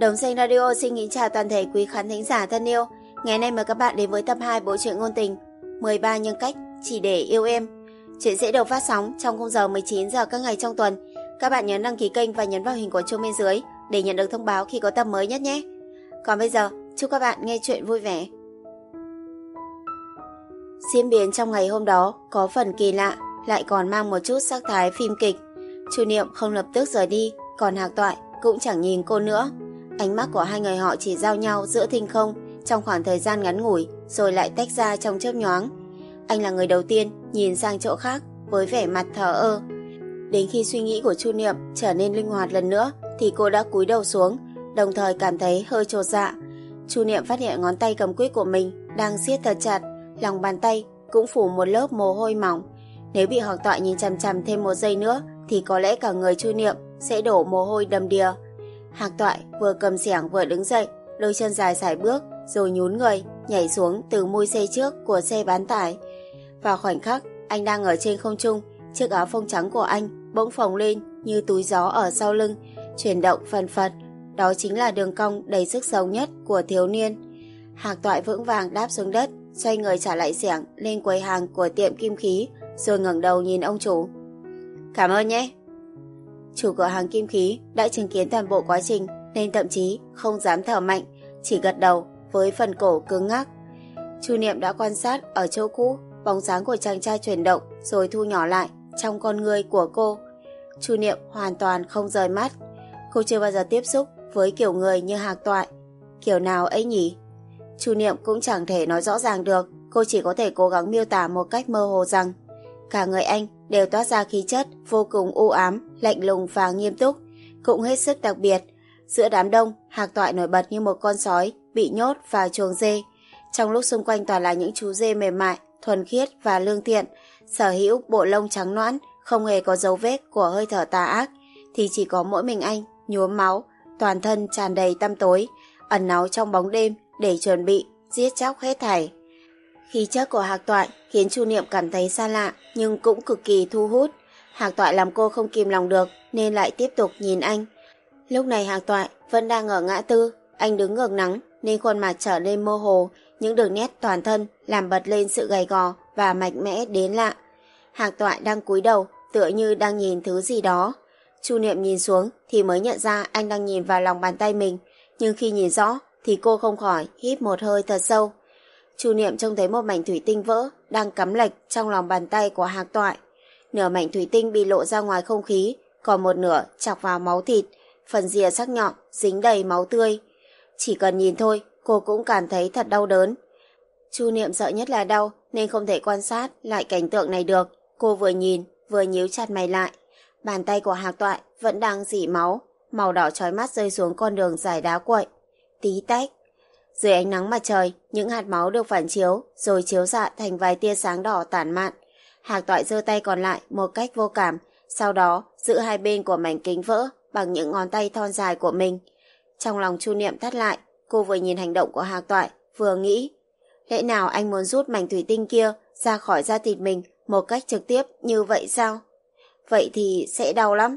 Đồng Xanh Radio xin kính chào toàn thể quý khán thính giả thân yêu. Ngày nay mời các bạn đến với tập 2 bộ truyện ngôn tình 13 nhân cách chỉ để yêu em. Chuyện sẽ được phát sóng trong khung giờ 19 giờ các ngày trong tuần. Các bạn nhớ đăng ký kênh và nhấn vào hình quả chuông bên dưới để nhận được thông báo khi có tập mới nhất nhé. Còn bây giờ, chúc các bạn nghe chuyện vui vẻ. Diễn biến trong ngày hôm đó có phần kỳ lạ, lại còn mang một chút sắc thái phim kịch. Chu Niệm không lập tức rời đi, còn Hạc Toại cũng chẳng nhìn cô nữa. Ánh mắt của hai người họ chỉ giao nhau giữa thinh không trong khoảng thời gian ngắn ngủi rồi lại tách ra trong chớp nhoáng. Anh là người đầu tiên nhìn sang chỗ khác với vẻ mặt thờ ơ. Đến khi suy nghĩ của Chu Niệm trở nên linh hoạt lần nữa thì cô đã cúi đầu xuống, đồng thời cảm thấy hơi trột dạ. Chu Niệm phát hiện ngón tay cầm quyết của mình đang siết thật chặt, lòng bàn tay cũng phủ một lớp mồ hôi mỏng. Nếu bị học tọa nhìn chằm chằm thêm một giây nữa thì có lẽ cả người Chu Niệm sẽ đổ mồ hôi đầm đìa. Hạc toại vừa cầm xẻng vừa đứng dậy, đôi chân dài sải bước, rồi nhún người, nhảy xuống từ mui xe trước của xe bán tải. Vào khoảnh khắc, anh đang ở trên không trung, chiếc áo phông trắng của anh bỗng phồng lên như túi gió ở sau lưng, chuyển động phần phật. Đó chính là đường cong đầy sức sống nhất của thiếu niên. Hạc toại vững vàng đáp xuống đất, xoay người trả lại xẻng lên quầy hàng của tiệm kim khí, rồi ngẩng đầu nhìn ông chủ. Cảm ơn nhé. Chủ cửa hàng kim khí đã chứng kiến toàn bộ quá trình nên thậm chí không dám thở mạnh, chỉ gật đầu với phần cổ cứng ngắc. Chu Niệm đã quan sát ở chỗ cũ, bóng dáng của chàng trai chuyển động rồi thu nhỏ lại trong con người của cô. Chu Niệm hoàn toàn không rời mắt. Cô chưa bao giờ tiếp xúc với kiểu người như Hạc Toại. Kiểu nào ấy nhỉ? Chu Niệm cũng chẳng thể nói rõ ràng được, cô chỉ có thể cố gắng miêu tả một cách mơ hồ rằng cả người anh đều toát ra khí chất vô cùng u ám, lạnh lùng và nghiêm túc, cũng hết sức đặc biệt. Giữa đám đông, Hạc Toại nổi bật như một con sói bị nhốt vào chuồng dê. Trong lúc xung quanh toàn là những chú dê mềm mại, thuần khiết và lương thiện, sở hữu bộ lông trắng noãn, không hề có dấu vết của hơi thở tà ác, thì chỉ có mỗi mình anh, nhuốm máu, toàn thân tràn đầy tăm tối, ẩn náu trong bóng đêm để chuẩn bị giết chóc hết thảy. Khí chất của Hạc Toại khiến Chu Niệm cảm thấy xa lạ nhưng cũng cực kỳ thu hút. Hạc Toại làm cô không kìm lòng được nên lại tiếp tục nhìn anh. Lúc này Hạc Toại vẫn đang ở ngã tư, anh đứng ngược nắng nên khuôn mặt trở nên mơ hồ, những đường nét toàn thân làm bật lên sự gầy gò và mạnh mẽ đến lạ. Hạc Toại đang cúi đầu, tựa như đang nhìn thứ gì đó. Chu Niệm nhìn xuống thì mới nhận ra anh đang nhìn vào lòng bàn tay mình, nhưng khi nhìn rõ thì cô không khỏi hít một hơi thật sâu. Chu Niệm trông thấy một mảnh thủy tinh vỡ đang cắm lệch trong lòng bàn tay của Hạc Toại. Nửa mảnh thủy tinh bị lộ ra ngoài không khí, còn một nửa chọc vào máu thịt, phần rìa sắc nhọn dính đầy máu tươi. Chỉ cần nhìn thôi, cô cũng cảm thấy thật đau đớn. Chu Niệm sợ nhất là đau nên không thể quan sát lại cảnh tượng này được. Cô vừa nhìn, vừa nhíu chặt mày lại. Bàn tay của Hạc Toại vẫn đang dỉ máu, màu đỏ trói mắt rơi xuống con đường dài đá quậy. Tí tách, dưới ánh nắng mặt trời, những hạt máu được phản chiếu, rồi chiếu xạ thành vài tia sáng đỏ tản mạn. Hạc toại giơ tay còn lại một cách vô cảm, sau đó giữ hai bên của mảnh kính vỡ bằng những ngón tay thon dài của mình. Trong lòng chu niệm thắt lại, cô vừa nhìn hành động của hạc toại, vừa nghĩ. Lẽ nào anh muốn rút mảnh thủy tinh kia ra khỏi da thịt mình một cách trực tiếp như vậy sao? Vậy thì sẽ đau lắm.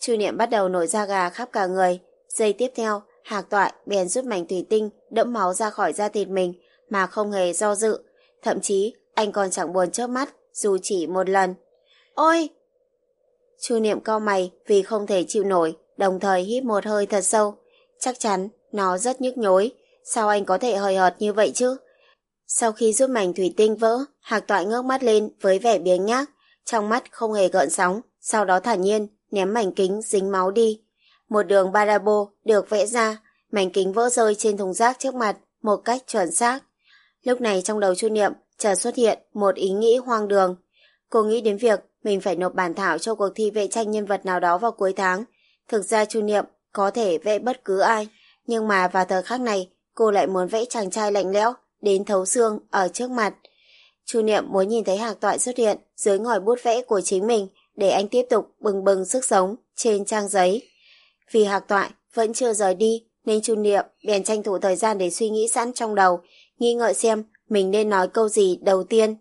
Chu niệm bắt đầu nổi da gà khắp cả người. Giây tiếp theo, Hạc toại bèn rút mảnh thủy tinh đẫm máu ra khỏi da thịt mình mà không hề do dự. Thậm chí anh còn chẳng buồn chớp mắt dù chỉ một lần. Ôi! Chu niệm cau mày vì không thể chịu nổi, đồng thời hít một hơi thật sâu. Chắc chắn nó rất nhức nhối. Sao anh có thể hời hợt như vậy chứ? Sau khi giúp mảnh thủy tinh vỡ, Hạc toại ngước mắt lên với vẻ biếng nhác, trong mắt không hề gợn sóng, sau đó thản nhiên ném mảnh kính dính máu đi. Một đường barabo được vẽ ra, mảnh kính vỡ rơi trên thùng rác trước mặt một cách chuẩn xác. Lúc này trong đầu Chu Niệm chợt xuất hiện một ý nghĩ hoang đường. Cô nghĩ đến việc mình phải nộp bản thảo cho cuộc thi vẽ tranh nhân vật nào đó vào cuối tháng. Thực ra Chu Niệm có thể vẽ bất cứ ai, nhưng mà vào thời khắc này cô lại muốn vẽ chàng trai lạnh lẽo đến thấu xương ở trước mặt. Chu Niệm muốn nhìn thấy Hạc Toại xuất hiện dưới ngòi bút vẽ của chính mình để anh tiếp tục bừng bừng sức sống trên trang giấy. Vì Hạc Toại vẫn chưa rời đi, nên Chu Niệm bèn tranh thủ thời gian để suy nghĩ sẵn trong đầu, nghi ngợi xem mình nên nói câu gì đầu tiên.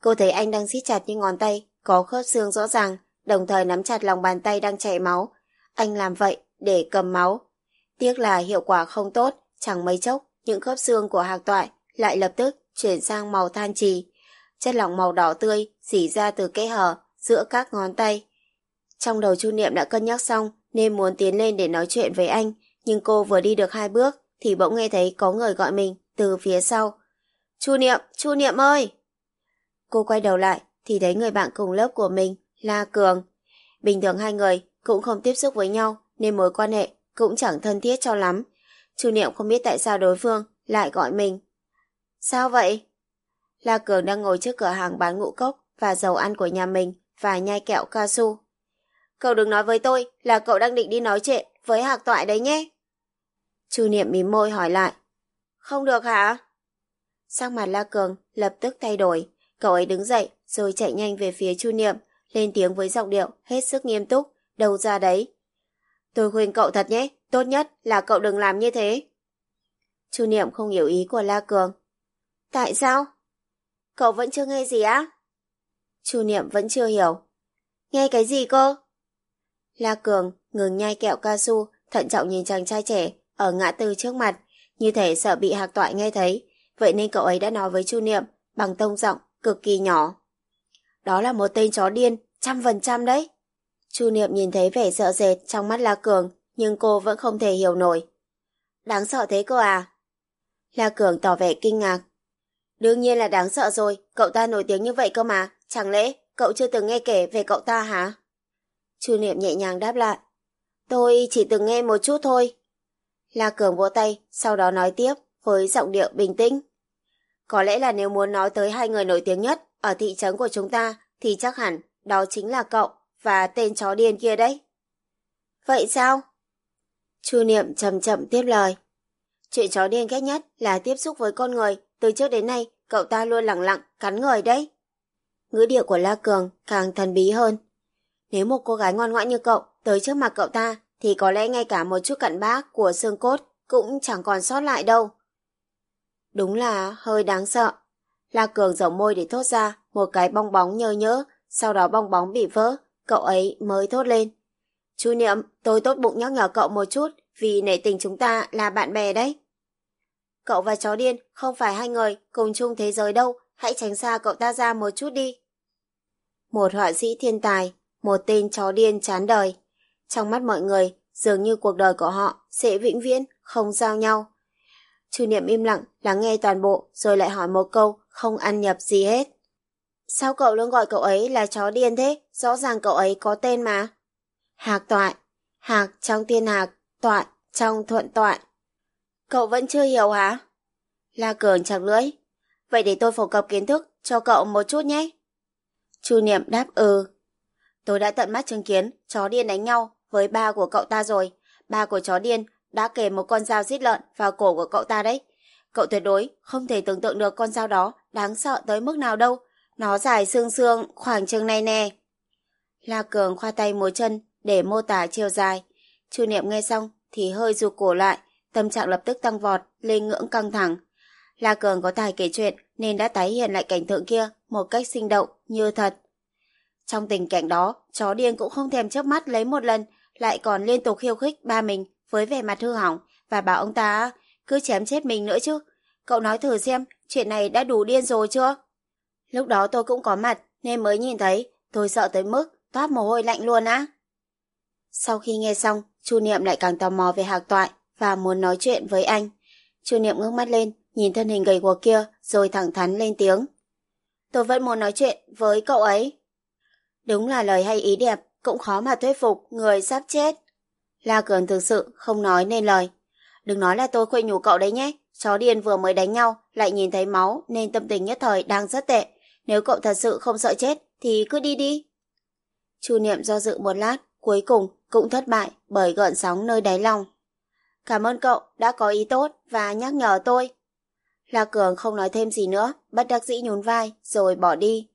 Cô thấy anh đang siết chặt những ngón tay, có khớp xương rõ ràng, đồng thời nắm chặt lòng bàn tay đang chảy máu. Anh làm vậy để cầm máu. Tiếc là hiệu quả không tốt, chẳng mấy chốc, những khớp xương của hạc toại lại lập tức chuyển sang màu than trì. Chất lỏng màu đỏ tươi dỉ ra từ kẽ hở giữa các ngón tay. Trong đầu Chu Niệm đã cân nhắc xong nên muốn tiến lên để nói chuyện với anh, nhưng cô vừa đi được hai bước thì bỗng nghe thấy có người gọi mình từ phía sau. Chu Niệm, Chu Niệm ơi! Cô quay đầu lại thì thấy người bạn cùng lớp của mình, La Cường. Bình thường hai người cũng không tiếp xúc với nhau nên mối quan hệ cũng chẳng thân thiết cho lắm. Chu Niệm không biết tại sao đối phương lại gọi mình. Sao vậy? La Cường đang ngồi trước cửa hàng bán ngũ cốc và dầu ăn của nhà mình và nhai kẹo cao su. Cậu đừng nói với tôi là cậu đang định đi nói chuyện với hạc toại đấy nhé. Chu Niệm mím môi hỏi lại. Không được hả? Sắc mặt La Cường lập tức thay đổi. Cậu ấy đứng dậy rồi chạy nhanh về phía Chu Niệm, lên tiếng với giọng điệu hết sức nghiêm túc, đầu ra đấy. Tôi khuyên cậu thật nhé, tốt nhất là cậu đừng làm như thế. Chu Niệm không hiểu ý của La Cường. Tại sao? Cậu vẫn chưa nghe gì á? Chu Niệm vẫn chưa hiểu. Nghe cái gì cơ? La Cường ngừng nhai kẹo cao su, thận trọng nhìn chàng trai trẻ ở ngã tư trước mặt, như thể sợ bị hạc toại nghe thấy, vậy nên cậu ấy đã nói với Chu Niệm bằng tông giọng cực kỳ nhỏ. Đó là một tên chó điên, trăm phần trăm đấy. Chu Niệm nhìn thấy vẻ sợ dệt trong mắt La Cường, nhưng cô vẫn không thể hiểu nổi. Đáng sợ thế cơ à? La Cường tỏ vẻ kinh ngạc. Đương nhiên là đáng sợ rồi, cậu ta nổi tiếng như vậy cơ mà, chẳng lẽ cậu chưa từng nghe kể về cậu ta hả? Chu Niệm nhẹ nhàng đáp lại. Tôi chỉ từng nghe một chút thôi. La Cường vỗ tay, sau đó nói tiếp với giọng điệu bình tĩnh. Có lẽ là nếu muốn nói tới hai người nổi tiếng nhất ở thị trấn của chúng ta thì chắc hẳn đó chính là cậu và tên chó điên kia đấy. Vậy sao? Chu Niệm chậm chậm tiếp lời. Chuyện chó điên ghét nhất là tiếp xúc với con người, từ trước đến nay cậu ta luôn lặng lặng cắn người đấy. Ngữ điệu của La Cường càng thần bí hơn. Nếu một cô gái ngoan ngoãn như cậu tới trước mặt cậu ta thì có lẽ ngay cả một chút cặn bác của xương cốt cũng chẳng còn sót lại đâu. Đúng là hơi đáng sợ. La Cường giở môi để thốt ra một cái bong bóng nhơ nhỡ, sau đó bong bóng bị vỡ, cậu ấy mới thốt lên. Chú Niệm, tôi tốt bụng nhắc nhở cậu một chút vì nể tình chúng ta là bạn bè đấy. Cậu và chó điên không phải hai người cùng chung thế giới đâu, hãy tránh xa cậu ta ra một chút đi. Một họa sĩ thiên tài, một tên chó điên chán đời. Trong mắt mọi người, dường như cuộc đời của họ sẽ vĩnh viễn không giao nhau. Chu Niệm im lặng, lắng nghe toàn bộ, rồi lại hỏi một câu, không ăn nhập gì hết. Sao cậu luôn gọi cậu ấy là chó điên thế? Rõ ràng cậu ấy có tên mà. Hạc toại. Hạc trong tiên hạc, toại trong thuận toại. Cậu vẫn chưa hiểu hả? La Cường chặt lưỡi. Vậy để tôi phổ cập kiến thức cho cậu một chút nhé. Chu Niệm đáp ừ. Tôi đã tận mắt chứng kiến chó điên đánh nhau với ba của cậu ta rồi. Ba của chó điên đã kề một con dao giết lợn vào cổ của cậu ta đấy. Cậu tuyệt đối không thể tưởng tượng được con dao đó đáng sợ tới mức nào đâu. Nó dài xương xương khoảng chừng này nè. La Cường khoa tay múa chân để mô tả chiều dài. Chu Niệm nghe xong thì hơi rụt cổ lại, tâm trạng lập tức tăng vọt, lên ngưỡng căng thẳng. La Cường có tài kể chuyện nên đã tái hiện lại cảnh tượng kia một cách sinh động, như thật. Trong tình cảnh đó, chó điên cũng không thèm chớp mắt lấy một lần, lại còn liên tục khiêu khích ba mình với vẻ mặt hư hỏng và bảo ông ta cứ chém chết mình nữa chứ. Cậu nói thử xem, chuyện này đã đủ điên rồi chưa? Lúc đó tôi cũng có mặt nên mới nhìn thấy, tôi sợ tới mức toát mồ hôi lạnh luôn á. Sau khi nghe xong, Chu Niệm lại càng tò mò về Hạc Toại và muốn nói chuyện với anh. Chu Niệm ngước mắt lên, nhìn thân hình gầy guộc kia rồi thẳng thắn lên tiếng. Tôi vẫn muốn nói chuyện với cậu ấy. Đúng là lời hay ý đẹp, cũng khó mà thuyết phục người sắp chết. La Cường thực sự không nói nên lời. Đừng nói là tôi khuyên nhủ cậu đấy nhé. Chó điên vừa mới đánh nhau, lại nhìn thấy máu nên tâm tình nhất thời đang rất tệ. Nếu cậu thật sự không sợ chết thì cứ đi đi. Chu Niệm do dự một lát, cuối cùng cũng thất bại bởi gợn sóng nơi đáy lòng. Cảm ơn cậu đã có ý tốt và nhắc nhở tôi. La Cường không nói thêm gì nữa, bất đắc dĩ nhún vai rồi bỏ đi.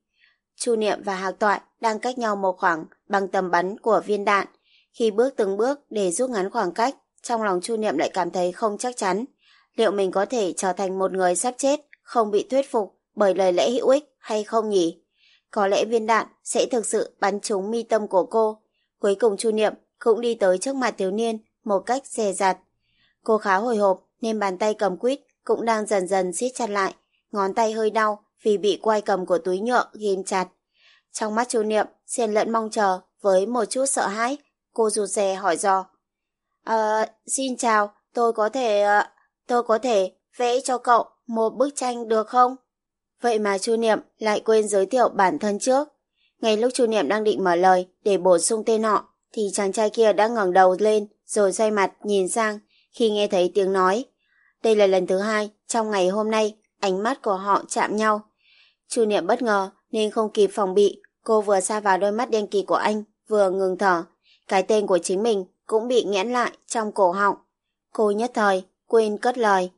Chu Niệm và Hạc Toại đang cách nhau một khoảng bằng tầm bắn của viên đạn. Khi bước từng bước để rút ngắn khoảng cách, trong lòng Chu Niệm lại cảm thấy không chắc chắn. Liệu mình có thể trở thành một người sắp chết, không bị thuyết phục bởi lời lẽ hữu ích hay không nhỉ? Có lẽ viên đạn sẽ thực sự bắn trúng mi tâm của cô. Cuối cùng Chu Niệm cũng đi tới trước mặt thiếu niên một cách dè dặt. Cô khá hồi hộp nên bàn tay cầm quýt cũng đang dần dần siết chặt lại, ngón tay hơi đau vì bị quai cầm của túi nhựa ghim chặt. Trong mắt Chu Niệm xen lẫn mong chờ với một chút sợ hãi, cô rụt rè hỏi dò. Ờ, xin chào, tôi có thể... Uh, tôi có thể vẽ cho cậu một bức tranh được không? Vậy mà Chu Niệm lại quên giới thiệu bản thân trước. Ngay lúc Chu Niệm đang định mở lời để bổ sung tên họ, thì chàng trai kia đã ngẩng đầu lên rồi xoay mặt nhìn sang khi nghe thấy tiếng nói. Đây là lần thứ hai trong ngày hôm nay ánh mắt của họ chạm nhau. Chu Niệm bất ngờ nên không kịp phòng bị, cô vừa xa vào đôi mắt đen kỳ của anh, vừa ngừng thở. Cái tên của chính mình cũng bị nghẽn lại trong cổ họng. Cô nhất thời quên cất lời.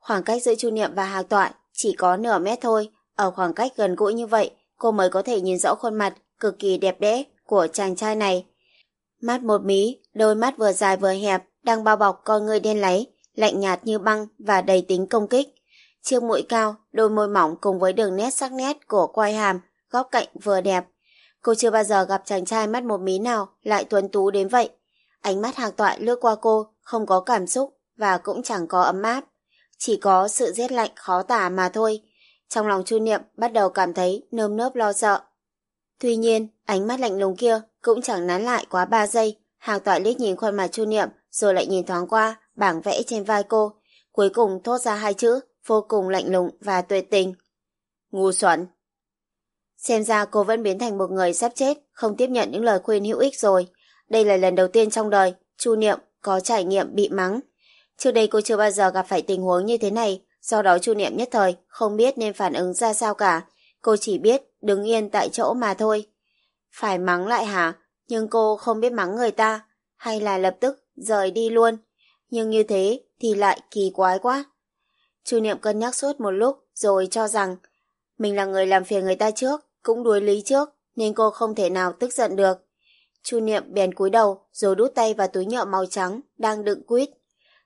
Khoảng cách giữa Chu Niệm và Hạc Toại chỉ có nửa mét thôi, ở khoảng cách gần gũi như vậy, cô mới có thể nhìn rõ khuôn mặt cực kỳ đẹp đẽ của chàng trai này. Mắt một mí, đôi mắt vừa dài vừa hẹp, đang bao bọc con người đen láy, lạnh nhạt như băng và đầy tính công kích. Chiếc mũi cao, đôi môi mỏng cùng với đường nét sắc nét của quai hàm, góc cạnh vừa đẹp. Cô chưa bao giờ gặp chàng trai mắt một mí nào lại tuấn tú đến vậy. Ánh mắt hàng toại lướt qua cô, không có cảm xúc và cũng chẳng có ấm áp. Chỉ có sự rét lạnh khó tả mà thôi. Trong lòng Chu Niệm bắt đầu cảm thấy nơm nớp lo sợ. Tuy nhiên, ánh mắt lạnh lùng kia cũng chẳng nán lại quá ba giây. Hàng toại liếc nhìn khuôn mặt Chu Niệm rồi lại nhìn thoáng qua bảng vẽ trên vai cô. Cuối cùng thốt ra hai chữ vô cùng lạnh lùng và tuyệt tình. Ngu xuẩn. Xem ra cô vẫn biến thành một người sắp chết, không tiếp nhận những lời khuyên hữu ích rồi. Đây là lần đầu tiên trong đời, Chu Niệm có trải nghiệm bị mắng. Trước đây cô chưa bao giờ gặp phải tình huống như thế này, do đó Chu Niệm nhất thời không biết nên phản ứng ra sao cả. Cô chỉ biết đứng yên tại chỗ mà thôi. Phải mắng lại hả? Nhưng cô không biết mắng người ta, hay là lập tức rời đi luôn. Nhưng như thế thì lại kỳ quái quá. Chu Niệm cân nhắc suốt một lúc rồi cho rằng mình là người làm phiền người ta trước, cũng đuối lý trước, nên cô không thể nào tức giận được. Chu Niệm bèn cúi đầu rồi đút tay vào túi nhựa màu trắng đang đựng quýt.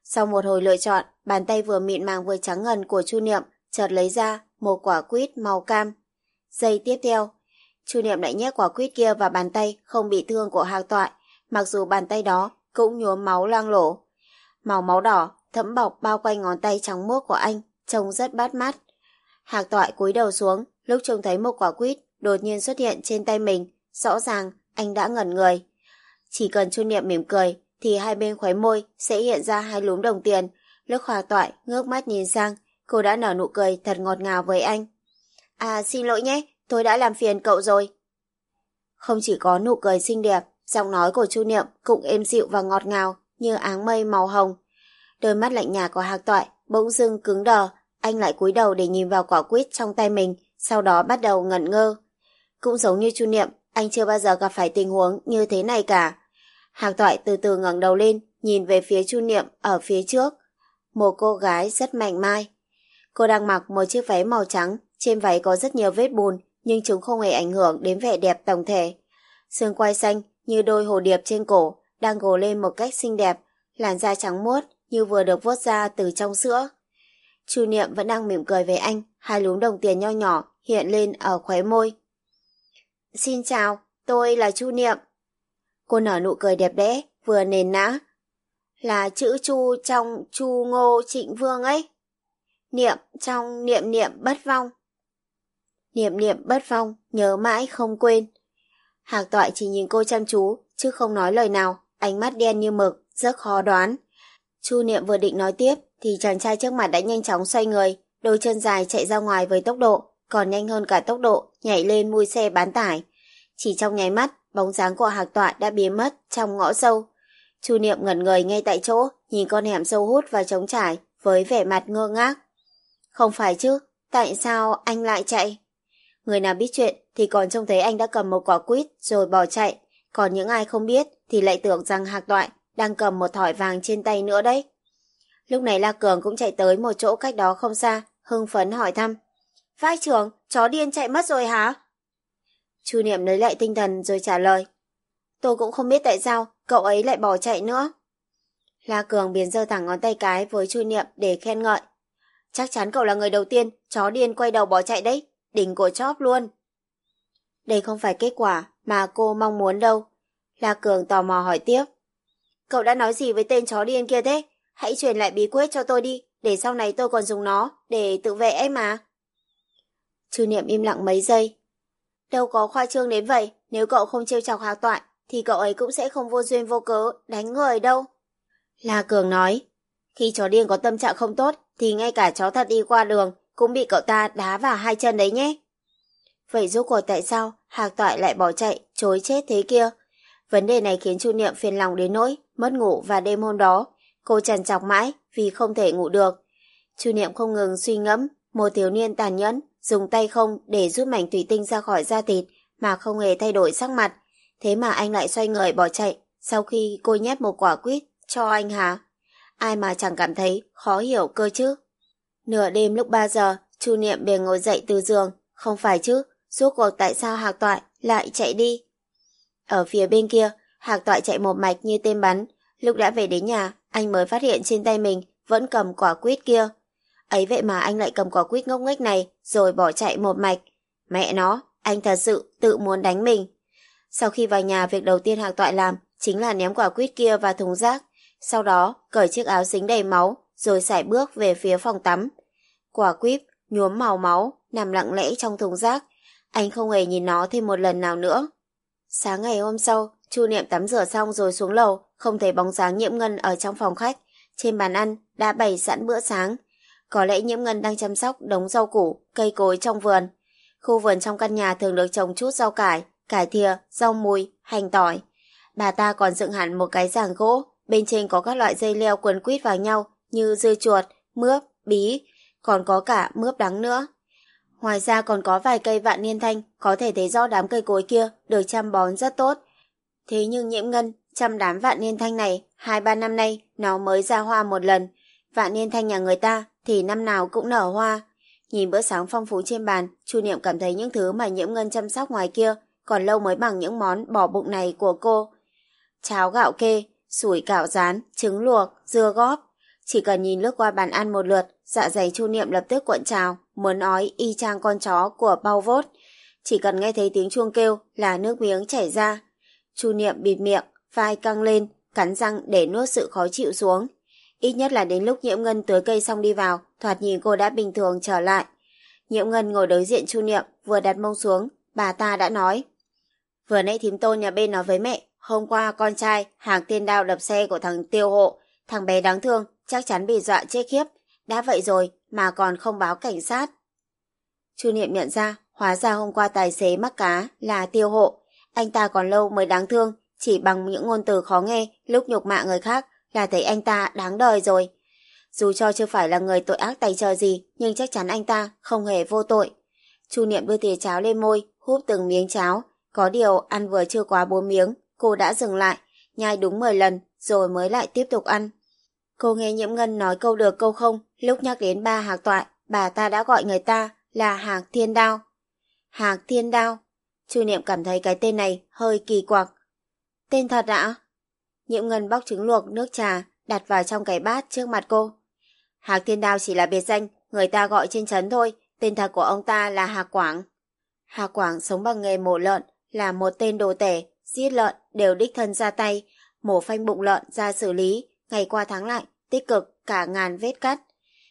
Sau một hồi lựa chọn, bàn tay vừa mịn màng vừa trắng ngần của Chu Niệm chợt lấy ra một quả quýt màu cam. Giây tiếp theo, Chu Niệm lại nhét quả quýt kia vào bàn tay không bị thương của Hạc Toại, mặc dù bàn tay đó cũng nhuốm máu loang lổ. Màu máu đỏ thẫm bọc bao quanh ngón tay trắng muốt của anh, trông rất bắt mắt. Hạc Toại cúi đầu xuống, lúc trông thấy một quả quýt đột nhiên xuất hiện trên tay mình, rõ ràng anh đã ngẩn người. Chỉ cần Chu Niệm mỉm cười thì hai bên khóe môi sẽ hiện ra hai lúm đồng tiền. Lúc hòa toại ngước mắt nhìn sang, cô đã nở nụ cười thật ngọt ngào với anh. À xin lỗi nhé, tôi đã làm phiền cậu rồi. Không chỉ có nụ cười xinh đẹp, giọng nói của Chu Niệm cũng êm dịu và ngọt ngào như áng mây màu hồng. Đôi mắt lạnh nhạt của Hạc Toại bỗng dưng cứng đờ, anh lại cúi đầu để nhìn vào quả quýt trong tay mình, sau đó bắt đầu ngẩn ngơ. Cũng giống như Chu Niệm, anh chưa bao giờ gặp phải tình huống như thế này cả. Hạc Toại từ từ ngẩng đầu lên, nhìn về phía Chu Niệm ở phía trước. Một cô gái rất mạnh mai. Cô đang mặc một chiếc váy màu trắng, trên váy có rất nhiều vết bùn, nhưng chúng không hề ảnh hưởng đến vẻ đẹp tổng thể. Xương quai xanh như đôi hồ điệp trên cổ, đang gồ lên một cách xinh đẹp, làn da trắng muốt như vừa được vớt ra từ trong sữa. Chu Niệm vẫn đang mỉm cười với anh, hai lúm đồng tiền nho nhỏ hiện lên ở khóe môi. Xin chào, tôi là Chu Niệm. Cô nở nụ cười đẹp đẽ, vừa nền nã. Là chữ Chu trong Chu Ngô Trịnh Vương ấy. Niệm trong niệm niệm bất vong. Niệm niệm bất vong, nhớ mãi không quên. Hạc toại chỉ nhìn cô chăm chú, chứ không nói lời nào, ánh mắt đen như mực, rất khó đoán. Chu Niệm vừa định nói tiếp, thì chàng trai trước mặt đã nhanh chóng xoay người, đôi chân dài chạy ra ngoài với tốc độ, còn nhanh hơn cả tốc độ, nhảy lên mui xe bán tải. Chỉ trong nháy mắt, bóng dáng của hạc tọa đã biến mất trong ngõ sâu. Chu Niệm ngẩn người ngay tại chỗ, nhìn con hẻm sâu hút và trống trải, với vẻ mặt ngơ ngác. Không phải chứ, tại sao anh lại chạy? Người nào biết chuyện thì còn trông thấy anh đã cầm một quả quýt rồi bỏ chạy, còn những ai không biết thì lại tưởng rằng hạc toại đang cầm một thỏi vàng trên tay nữa đấy. Lúc này La Cường cũng chạy tới một chỗ cách đó không xa, hưng phấn hỏi thăm. Vai trưởng, chó điên chạy mất rồi hả? Chu Niệm lấy lại tinh thần rồi trả lời. Tôi cũng không biết tại sao cậu ấy lại bỏ chạy nữa. La Cường biến giơ thẳng ngón tay cái với Chu Niệm để khen ngợi. Chắc chắn cậu là người đầu tiên chó điên quay đầu bỏ chạy đấy, đỉnh của chóp luôn. Đây không phải kết quả mà cô mong muốn đâu. La Cường tò mò hỏi tiếp. Cậu đã nói gì với tên chó điên kia thế? hãy truyền lại bí quyết cho tôi đi, để sau này tôi còn dùng nó để tự vệ ấy mà. Chu Niệm im lặng mấy giây. Đâu có khoa trương đến vậy, nếu cậu không trêu chọc Hạc Toại, thì cậu ấy cũng sẽ không vô duyên vô cớ đánh người đâu. La Cường nói, khi chó điên có tâm trạng không tốt, thì ngay cả chó thật đi qua đường cũng bị cậu ta đá vào hai chân đấy nhé. Vậy rốt cuộc tại sao Hạc Toại lại bỏ chạy, chối chết thế kia? Vấn đề này khiến Chu Niệm phiền lòng đến nỗi, mất ngủ và đêm hôm đó, cô trằn chọc mãi vì không thể ngủ được. Chu Niệm không ngừng suy ngẫm, một thiếu niên tàn nhẫn, dùng tay không để rút mảnh thủy tinh ra khỏi da thịt mà không hề thay đổi sắc mặt. Thế mà anh lại xoay người bỏ chạy sau khi cô nhét một quả quýt cho anh hả? Ai mà chẳng cảm thấy khó hiểu cơ chứ? Nửa đêm lúc 3 giờ, Chu Niệm bèn ngồi dậy từ giường. Không phải chứ, suốt cuộc tại sao Hạc Toại lại chạy đi? Ở phía bên kia, Hạc Toại chạy một mạch như tên bắn. Lúc đã về đến nhà, anh mới phát hiện trên tay mình vẫn cầm quả quýt kia. Ấy vậy mà anh lại cầm quả quýt ngốc nghếch này rồi bỏ chạy một mạch. Mẹ nó, anh thật sự tự muốn đánh mình. Sau khi vào nhà, việc đầu tiên Hạc Toại làm chính là ném quả quýt kia vào thùng rác. Sau đó, cởi chiếc áo dính đầy máu rồi sải bước về phía phòng tắm. Quả quýt nhuốm màu máu nằm lặng lẽ trong thùng rác. Anh không hề nhìn nó thêm một lần nào nữa. Sáng ngày hôm sau, Chu Niệm tắm rửa xong rồi xuống lầu, không thấy bóng dáng Nhiễm Ngân ở trong phòng khách. Trên bàn ăn đã bày sẵn bữa sáng. Có lẽ Nhiễm Ngân đang chăm sóc đống rau củ, cây cối trong vườn. Khu vườn trong căn nhà thường được trồng chút rau cải, cải thìa, rau mùi, hành tỏi. Bà ta còn dựng hẳn một cái giảng gỗ, bên trên có các loại dây leo quấn quýt vào nhau như dưa chuột, mướp, bí, còn có cả mướp đắng nữa. Ngoài ra còn có vài cây vạn niên thanh, có thể thấy rõ đám cây cối kia được chăm bón rất tốt. Thế nhưng nhiễm ngân, chăm đám vạn niên thanh này, hai ba năm nay nó mới ra hoa một lần. Vạn niên thanh nhà người ta thì năm nào cũng nở hoa. Nhìn bữa sáng phong phú trên bàn, Chu Niệm cảm thấy những thứ mà nhiễm ngân chăm sóc ngoài kia còn lâu mới bằng những món bỏ bụng này của cô. Cháo gạo kê, sủi cảo rán, trứng luộc, dưa góp. Chỉ cần nhìn lướt qua bàn ăn một lượt, dạ dày Chu Niệm lập tức cuộn trào, muốn ói y chang con chó của bao vốt. Chỉ cần nghe thấy tiếng chuông kêu là nước miếng chảy ra. Chu Niệm bịt miệng, vai căng lên, cắn răng để nuốt sự khó chịu xuống. Ít nhất là đến lúc Nhiễm Ngân tưới cây xong đi vào, thoạt nhìn cô đã bình thường trở lại. Nhiễm Ngân ngồi đối diện Chu Niệm, vừa đặt mông xuống, bà ta đã nói. Vừa nãy thím tôn nhà bên nói với mẹ, hôm qua con trai hàng tiên đao đập xe của thằng tiêu hộ, thằng bé đáng thương, chắc chắn bị dọa chết khiếp. Đã vậy rồi mà còn không báo cảnh sát. Chu Niệm nhận ra, hóa ra hôm qua tài xế mắc cá là tiêu hộ. Anh ta còn lâu mới đáng thương, chỉ bằng những ngôn từ khó nghe lúc nhục mạ người khác là thấy anh ta đáng đời rồi. Dù cho chưa phải là người tội ác tay trời gì, nhưng chắc chắn anh ta không hề vô tội. Chu Niệm đưa thìa cháo lên môi, húp từng miếng cháo. Có điều ăn vừa chưa quá bốn miếng, cô đã dừng lại, nhai đúng 10 lần rồi mới lại tiếp tục ăn. Cô nghe Nhiễm Ngân nói câu được câu không, lúc nhắc đến ba hạc toại, bà ta đã gọi người ta là Hạc Thiên Đao. Hạc Thiên Đao. Chu Niệm cảm thấy cái tên này hơi kỳ quặc. Tên thật ạ? Nhiễm Ngân bóc trứng luộc nước trà, đặt vào trong cái bát trước mặt cô. Hạc Thiên Đao chỉ là biệt danh, người ta gọi trên trấn thôi, tên thật của ông ta là Hạc Quảng. Hạc Quảng sống bằng nghề mổ lợn, là một tên đồ tể, giết lợn đều đích thân ra tay, mổ phanh bụng lợn ra xử lý, ngày qua tháng lại, tích cực cả ngàn vết cắt.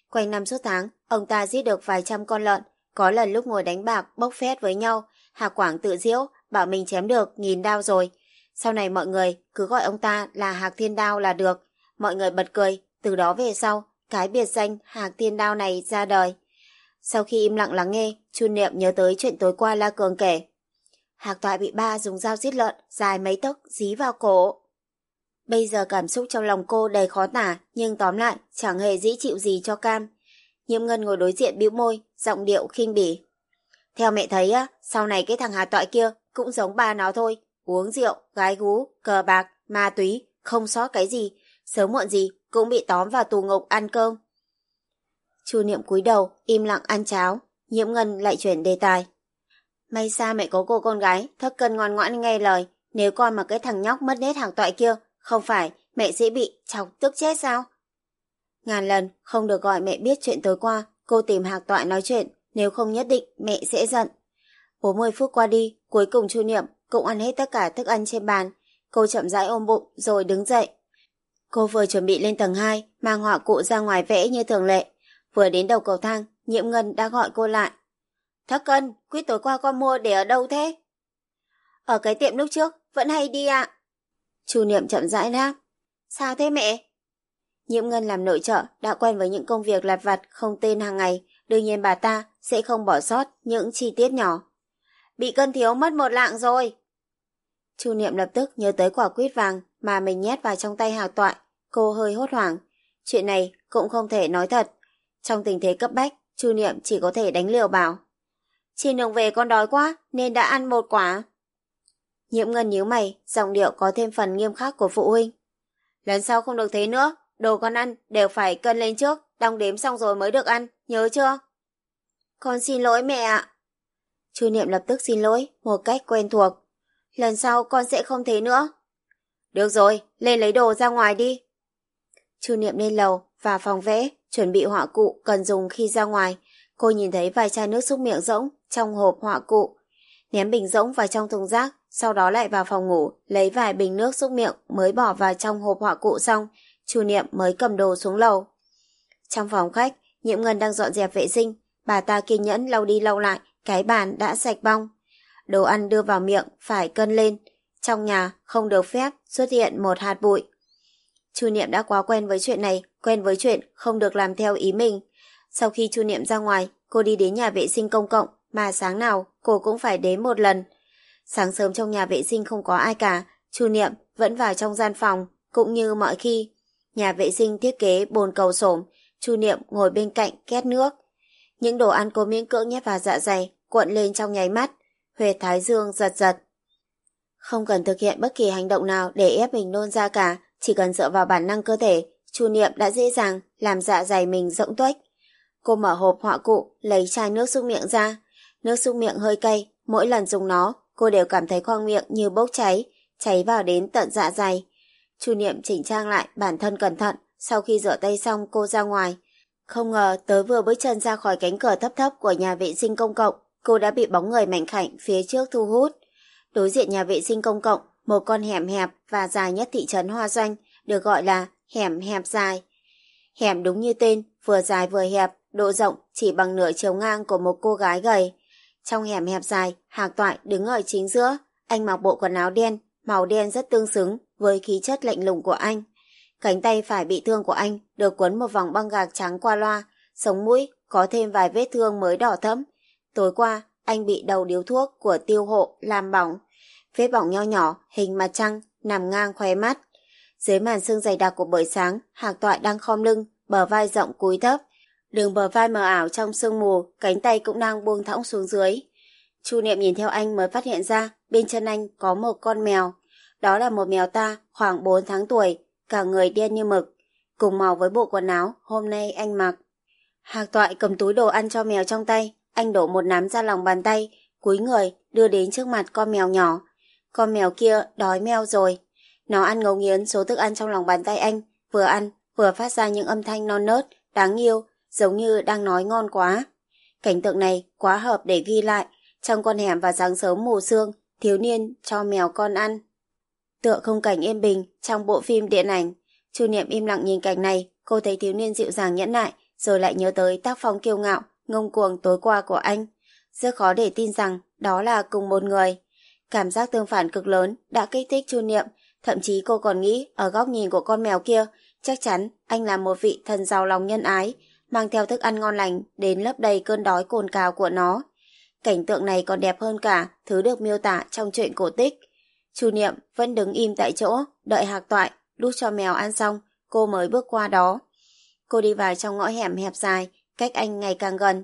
Quanh năm suốt tháng, ông ta giết được vài trăm con lợn, có lần lúc ngồi đánh bạc bốc phét với nhau, Hạc Quảng tự diễu, bảo mình chém được nghìn đao rồi. Sau này mọi người cứ gọi ông ta là Hạc Thiên Đao là được. Mọi người bật cười, từ đó về sau, cái biệt danh Hạc Thiên Đao này ra đời. Sau khi im lặng lắng nghe, Chu Niệm nhớ tới chuyện tối qua La Cường kể. Hạc Toại bị ba dùng dao giết lợn, dài mấy tấc, dí vào cổ. Bây giờ cảm xúc trong lòng cô đầy khó tả, nhưng tóm lại chẳng hề dĩ chịu gì cho cam. Nhiễm Ngân ngồi đối diện bĩu môi, giọng điệu khinh bỉ. Theo mẹ thấy á, sau này cái thằng Hà Toại kia cũng giống ba nó thôi. Uống rượu, gái gú, cờ bạc, ma túy, không sót cái gì. Sớm muộn gì cũng bị tóm vào tù ngục ăn cơm. Chu Niệm cúi đầu, im lặng ăn cháo. Nhiễm Ngân lại chuyển đề tài. May sao mẹ có cô con gái, thất cân ngoan ngoãn nghe lời. Nếu con mà cái thằng nhóc mất nết hàng toại kia không phải mẹ sẽ bị chọc tức chết sao? Ngàn lần không được gọi mẹ biết chuyện tối qua, cô tìm hạc toại nói chuyện, nếu không nhất định mẹ sẽ giận. 40 phút qua đi, cuối cùng Chu Niệm cũng ăn hết tất cả thức ăn trên bàn. Cô chậm rãi ôm bụng rồi đứng dậy. Cô vừa chuẩn bị lên tầng 2, mang họa cụ ra ngoài vẽ như thường lệ. Vừa đến đầu cầu thang, Nhiệm Ngân đã gọi cô lại. Thất cân, quyết tối qua con mua để ở đâu thế? Ở cái tiệm lúc trước, vẫn hay đi ạ. Chu Niệm chậm rãi đáp. Sao thế mẹ? Nhiễm Ngân làm nội trợ, đã quen với những công việc lặt vặt không tên hàng ngày. Đương nhiên bà ta sẽ không bỏ sót những chi tiết nhỏ. Bị cân thiếu mất một lạng rồi. Chu Niệm lập tức nhớ tới quả quýt vàng mà mình nhét vào trong tay hào toại. Cô hơi hốt hoảng. Chuyện này cũng không thể nói thật. Trong tình thế cấp bách, Chu Niệm chỉ có thể đánh liều bảo. Trên đường về con đói quá nên đã ăn một quả. Nhiễm ngân nhíu mày, giọng điệu có thêm phần nghiêm khắc của phụ huynh. Lần sau không được thế nữa, đồ con ăn đều phải cân lên trước, đong đếm xong rồi mới được ăn, nhớ chưa? Con xin lỗi mẹ ạ. Chu Niệm lập tức xin lỗi, một cách quen thuộc. Lần sau con sẽ không thế nữa. Được rồi, lên lấy đồ ra ngoài đi. Chu Niệm lên lầu, và phòng vẽ, chuẩn bị họa cụ cần dùng khi ra ngoài. Cô nhìn thấy vài chai nước xúc miệng rỗng trong hộp họa cụ. Ném bình rỗng vào trong thùng rác, sau đó lại vào phòng ngủ, lấy vài bình nước xúc miệng mới bỏ vào trong hộp họa cụ xong, chủ Niệm mới cầm đồ xuống lầu. Trong phòng khách, Nhiễm Ngân đang dọn dẹp vệ sinh, bà ta kiên nhẫn lau đi lau lại, cái bàn đã sạch bong. Đồ ăn đưa vào miệng phải cân lên, trong nhà không được phép xuất hiện một hạt bụi. Chu Niệm đã quá quen với chuyện này, quen với chuyện không được làm theo ý mình. Sau khi Chu Niệm ra ngoài, cô đi đến nhà vệ sinh công cộng mà sáng nào cô cũng phải đến một lần. Sáng sớm trong nhà vệ sinh không có ai cả, Chu Niệm vẫn vào trong gian phòng, cũng như mọi khi. Nhà vệ sinh thiết kế bồn cầu sổm, Chu Niệm ngồi bên cạnh két nước. Những đồ ăn cô miễn cưỡng nhét vào dạ dày, cuộn lên trong nháy mắt, Huệ Thái Dương giật giật. Không cần thực hiện bất kỳ hành động nào để ép mình nôn ra cả, chỉ cần dựa vào bản năng cơ thể, Chu Niệm đã dễ dàng làm dạ dày mình rỗng tuếch. Cô mở hộp họa cụ, lấy chai nước súc miệng ra. Nước súc miệng hơi cay, mỗi lần dùng nó, cô đều cảm thấy khoang miệng như bốc cháy, cháy vào đến tận dạ dày. Chu Niệm chỉnh trang lại bản thân cẩn thận, sau khi rửa tay xong cô ra ngoài. Không ngờ tới vừa bước chân ra khỏi cánh cửa thấp thấp của nhà vệ sinh công cộng, cô đã bị bóng người mảnh khảnh phía trước thu hút. Đối diện nhà vệ sinh công cộng, một con hẻm hẹp và dài nhất thị trấn Hoa Doanh, được gọi là hẻm hẹp dài. Hẻm đúng như tên, vừa dài vừa hẹp, độ rộng chỉ bằng nửa chiều ngang của một cô gái gầy. Trong hẻm hẹp dài, Hạc Toại đứng ở chính giữa, anh mặc bộ quần áo đen, màu đen rất tương xứng với khí chất lạnh lùng của anh. Cánh tay phải bị thương của anh được quấn một vòng băng gạc trắng qua loa, sống mũi có thêm vài vết thương mới đỏ thẫm. Tối qua, anh bị đầu điếu thuốc của tiêu hộ làm bỏng. Vết bỏng nho nhỏ, hình mặt trăng, nằm ngang khóe mắt. Dưới màn sương dày đặc của buổi sáng, Hạc Toại đang khom lưng, bờ vai rộng cúi thấp. Đường bờ vai mờ ảo trong sương mù, cánh tay cũng đang buông thõng xuống dưới. Chu Niệm nhìn theo anh mới phát hiện ra, bên chân anh có một con mèo. Đó là một mèo ta, khoảng 4 tháng tuổi, cả người đen như mực, cùng màu với bộ quần áo hôm nay anh mặc. Hạc Toại cầm túi đồ ăn cho mèo trong tay, anh đổ một nắm ra lòng bàn tay, cúi người, đưa đến trước mặt con mèo nhỏ. Con mèo kia đói meo rồi. Nó ăn ngấu nghiến số thức ăn trong lòng bàn tay anh, vừa ăn, vừa phát ra những âm thanh non nớt, đáng yêu, giống như đang nói ngon quá. Cảnh tượng này quá hợp để ghi lại, trong con hẻm và sáng sớm mù sương, thiếu niên cho mèo con ăn. Tựa không cảnh yên bình trong bộ phim điện ảnh, Chu Niệm im lặng nhìn cảnh này, cô thấy thiếu niên dịu dàng nhẫn nại, rồi lại nhớ tới tác phong kiêu ngạo, ngông cuồng tối qua của anh. Rất khó để tin rằng đó là cùng một người. Cảm giác tương phản cực lớn đã kích thích Chu Niệm, thậm chí cô còn nghĩ ở góc nhìn của con mèo kia, chắc chắn anh là một vị thần giàu lòng nhân ái, mang theo thức ăn ngon lành đến lấp đầy cơn đói cồn cào của nó. Cảnh tượng này còn đẹp hơn cả thứ được miêu tả trong truyện cổ tích. Chu Niệm vẫn đứng im tại chỗ, đợi hạc toại, đút cho mèo ăn xong, cô mới bước qua đó. Cô đi vào trong ngõ hẻm hẹp dài, cách anh ngày càng gần.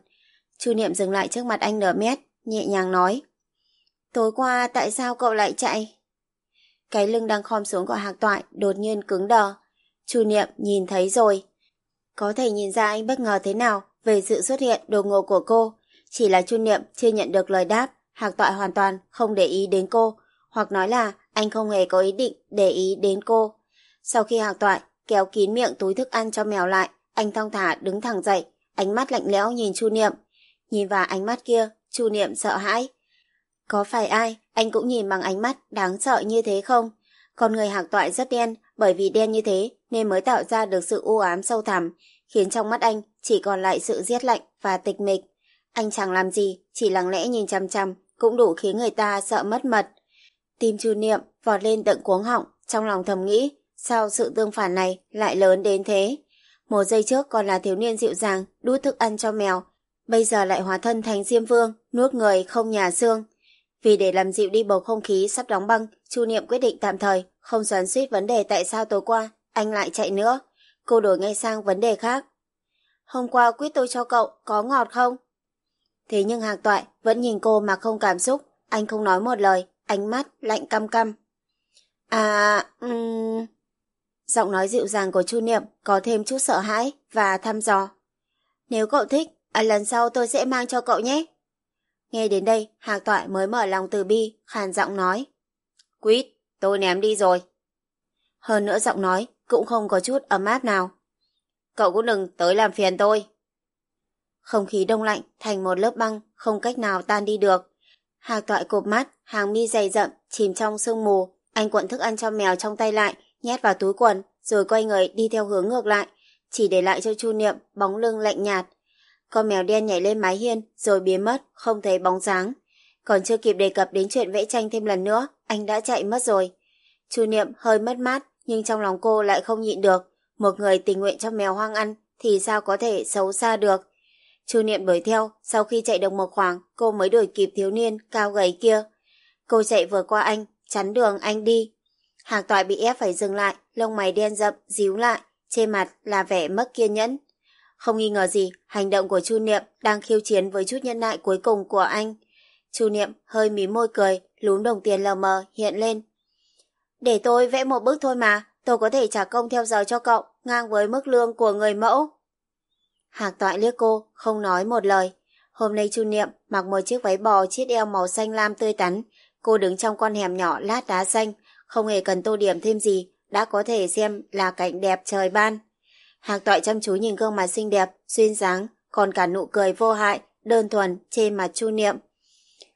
Chu Niệm dừng lại trước mặt anh nửa mét, nhẹ nhàng nói. Tối qua tại sao cậu lại chạy? Cái lưng đang khom xuống của hạc toại đột nhiên cứng đờ. Chu Niệm nhìn thấy rồi. Có thể nhìn ra anh bất ngờ thế nào về sự xuất hiện đột ngột của cô. Chỉ là Chu Niệm chưa nhận được lời đáp, hạc toại hoàn toàn không để ý đến cô, hoặc nói là anh không hề có ý định để ý đến cô. Sau khi hạc toại kéo kín miệng túi thức ăn cho mèo lại, anh thong thả đứng thẳng dậy, ánh mắt lạnh lẽo nhìn Chu Niệm. Nhìn vào ánh mắt kia, Chu Niệm sợ hãi. Có phải ai, anh cũng nhìn bằng ánh mắt đáng sợ như thế không? Con người hạc toại rất đen, bởi vì đen như thế nên mới tạo ra được sự u ám sâu thẳm, khiến trong mắt anh chỉ còn lại sự giết lạnh và tịch mịch. Anh chẳng làm gì, chỉ lặng lẽ nhìn chăm chăm, cũng đủ khiến người ta sợ mất mật. Tim chu niệm vọt lên tận cuống họng, trong lòng thầm nghĩ, sao sự tương phản này lại lớn đến thế? Một giây trước còn là thiếu niên dịu dàng, đút thức ăn cho mèo, bây giờ lại hóa thân thành diêm vương, nuốt người không nhà xương. Vì để làm dịu đi bầu không khí sắp đóng băng, Chu Niệm quyết định tạm thời, không xoắn suýt vấn đề tại sao tối qua, anh lại chạy nữa. Cô đổi ngay sang vấn đề khác. Hôm qua quýt tôi cho cậu, có ngọt không? Thế nhưng Hạc Toại vẫn nhìn cô mà không cảm xúc, anh không nói một lời, ánh mắt lạnh căm căm. À, um... Giọng nói dịu dàng của Chu Niệm có thêm chút sợ hãi và thăm dò. Nếu cậu thích, à, lần sau tôi sẽ mang cho cậu nhé. Nghe đến đây, Hạc Toại mới mở lòng từ bi, khàn giọng nói. Quýt, tôi ném đi rồi. Hơn nữa giọng nói cũng không có chút ấm áp nào. Cậu cũng đừng tới làm phiền tôi. Không khí đông lạnh thành một lớp băng, không cách nào tan đi được. Hạc Toại cụp mắt, hàng mi dày rậm, chìm trong sương mù. Anh cuộn thức ăn cho mèo trong tay lại, nhét vào túi quần, rồi quay người đi theo hướng ngược lại, chỉ để lại cho Chu Niệm bóng lưng lạnh nhạt. Con mèo đen nhảy lên mái hiên rồi biến mất, không thấy bóng dáng. Còn chưa kịp đề cập đến chuyện vẽ tranh thêm lần nữa, anh đã chạy mất rồi. Chu Niệm hơi mất mát, nhưng trong lòng cô lại không nhịn được. Một người tình nguyện cho mèo hoang ăn thì sao có thể xấu xa được. Chu Niệm đuổi theo, sau khi chạy được một khoảng, cô mới đuổi kịp thiếu niên cao gầy kia. Cô chạy vừa qua anh, chắn đường anh đi. Hạc toại bị ép phải dừng lại, lông mày đen rậm, díu lại, trên mặt là vẻ mất kiên nhẫn. Không nghi ngờ gì, hành động của Chu Niệm đang khiêu chiến với chút nhân nại cuối cùng của anh. Chu Niệm hơi mí môi cười, lúm đồng tiền lờ mờ hiện lên. Để tôi vẽ một bức thôi mà, tôi có thể trả công theo giờ cho cậu, ngang với mức lương của người mẫu. Hạc toại liếc cô, không nói một lời. Hôm nay Chu Niệm mặc một chiếc váy bò chiếc eo màu xanh lam tươi tắn. Cô đứng trong con hẻm nhỏ lát đá xanh, không hề cần tô điểm thêm gì, đã có thể xem là cảnh đẹp trời ban. Hạc toại chăm chú nhìn gương mặt xinh đẹp, duyên dáng, còn cả nụ cười vô hại, đơn thuần trên mặt Chu Niệm.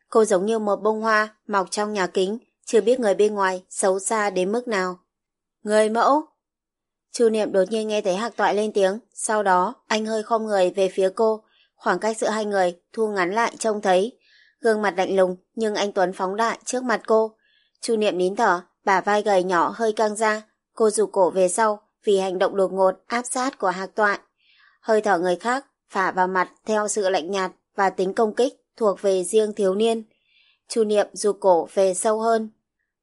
Cô giống như một bông hoa mọc trong nhà kính, chưa biết người bên ngoài xấu xa đến mức nào. Người mẫu! Chu Niệm đột nhiên nghe thấy Hạc Toại lên tiếng, sau đó anh hơi khom người về phía cô, khoảng cách giữa hai người thu ngắn lại trông thấy. Gương mặt lạnh lùng nhưng anh Tuấn phóng đại trước mặt cô. Chu Niệm nín thở, bả vai gầy nhỏ hơi căng ra, cô rụt cổ về sau vì hành động đột ngột áp sát của Hạc Toại. Hơi thở người khác phả vào mặt theo sự lạnh nhạt và tính công kích thuộc về riêng thiếu niên. Chu Niệm rụt cổ về sâu hơn.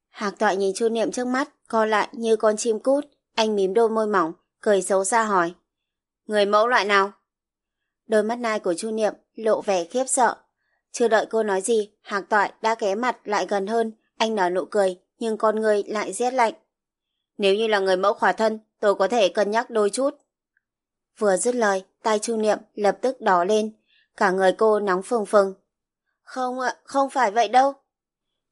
Hạc Toại nhìn Chu Niệm trước mắt, co lại như con chim cút, anh mím đôi môi mỏng, cười xấu xa hỏi. Người mẫu loại nào? Đôi mắt nai của Chu Niệm lộ vẻ khiếp sợ. Chưa đợi cô nói gì, Hạc Toại đã ghé mặt lại gần hơn, anh nở nụ cười, nhưng con người lại rét lạnh. Nếu như là người mẫu khỏa thân, tôi có thể cân nhắc đôi chút. Vừa dứt lời, tay Chu Niệm lập tức đỏ lên, cả người cô nóng phừng phừng. Không ạ, không phải vậy đâu.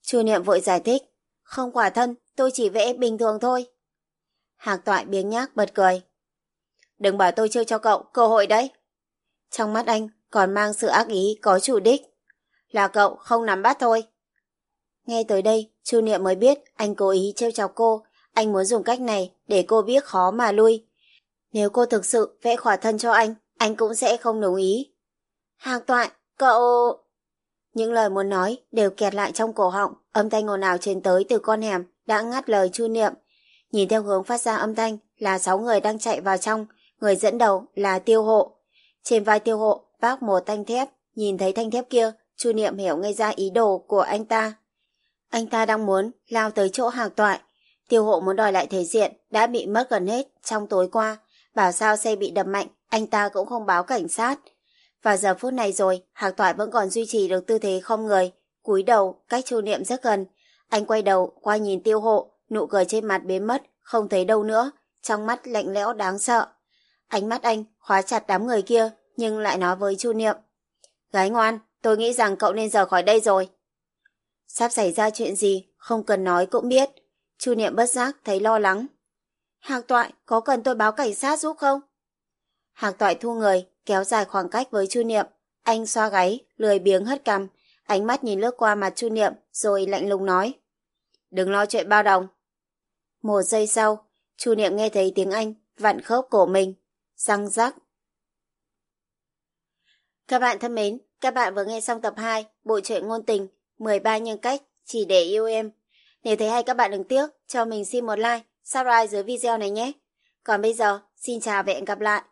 Chu Niệm vội giải thích, không khỏa thân, tôi chỉ vẽ bình thường thôi. Hạc toại biếng nhác bật cười. Đừng bảo tôi chưa cho cậu cơ hội đấy. Trong mắt anh còn mang sự ác ý có chủ đích. Là cậu không nắm bắt thôi. Nghe tới đây, Chu Niệm mới biết anh cố ý trêu chọc cô. Anh muốn dùng cách này để cô biết khó mà lui. Nếu cô thực sự vẽ khỏa thân cho anh, anh cũng sẽ không đồng ý. Hạc toại, cậu... Những lời muốn nói đều kẹt lại trong cổ họng, âm thanh ồn ào truyền tới từ con hẻm đã ngắt lời Chu Niệm. Nhìn theo hướng phát ra âm thanh là sáu người đang chạy vào trong, người dẫn đầu là tiêu hộ. Trên vai tiêu hộ vác một thanh thép, nhìn thấy thanh thép kia, Chu Niệm hiểu ngay ra ý đồ của anh ta. Anh ta đang muốn lao tới chỗ hạc toại. Tiêu hộ muốn đòi lại thể diện đã bị mất gần hết trong tối qua. Bảo sao xe bị đập mạnh, anh ta cũng không báo cảnh sát. Và giờ phút này rồi, hạc toại vẫn còn duy trì được tư thế không người, cúi đầu, cách Chu Niệm rất gần. Anh quay đầu, qua nhìn tiêu hộ, nụ cười trên mặt biến mất, không thấy đâu nữa, trong mắt lạnh lẽo đáng sợ. Ánh mắt anh khóa chặt đám người kia, nhưng lại nói với Chu Niệm. Gái ngoan, tôi nghĩ rằng cậu nên rời khỏi đây rồi. Sắp xảy ra chuyện gì, không cần nói cũng biết. Chu Niệm bất giác thấy lo lắng. Hạc toại, có cần tôi báo cảnh sát giúp không? Hạc toại thu người, kéo dài khoảng cách với Chu Niệm. Anh xoa gáy, lười biếng hất cằm, ánh mắt nhìn lướt qua mặt Chu Niệm, rồi lạnh lùng nói. Đừng lo chuyện bao đồng. Một giây sau, Chu Niệm nghe thấy tiếng Anh, vặn khớp cổ mình. Răng rắc. Các bạn thân mến, các bạn vừa nghe xong tập 2 Bộ truyện ngôn tình 13 nhân cách chỉ để yêu em. Nếu thấy hay các bạn đừng tiếc cho mình xin một like, subscribe dưới video này nhé. Còn bây giờ, xin chào và hẹn gặp lại.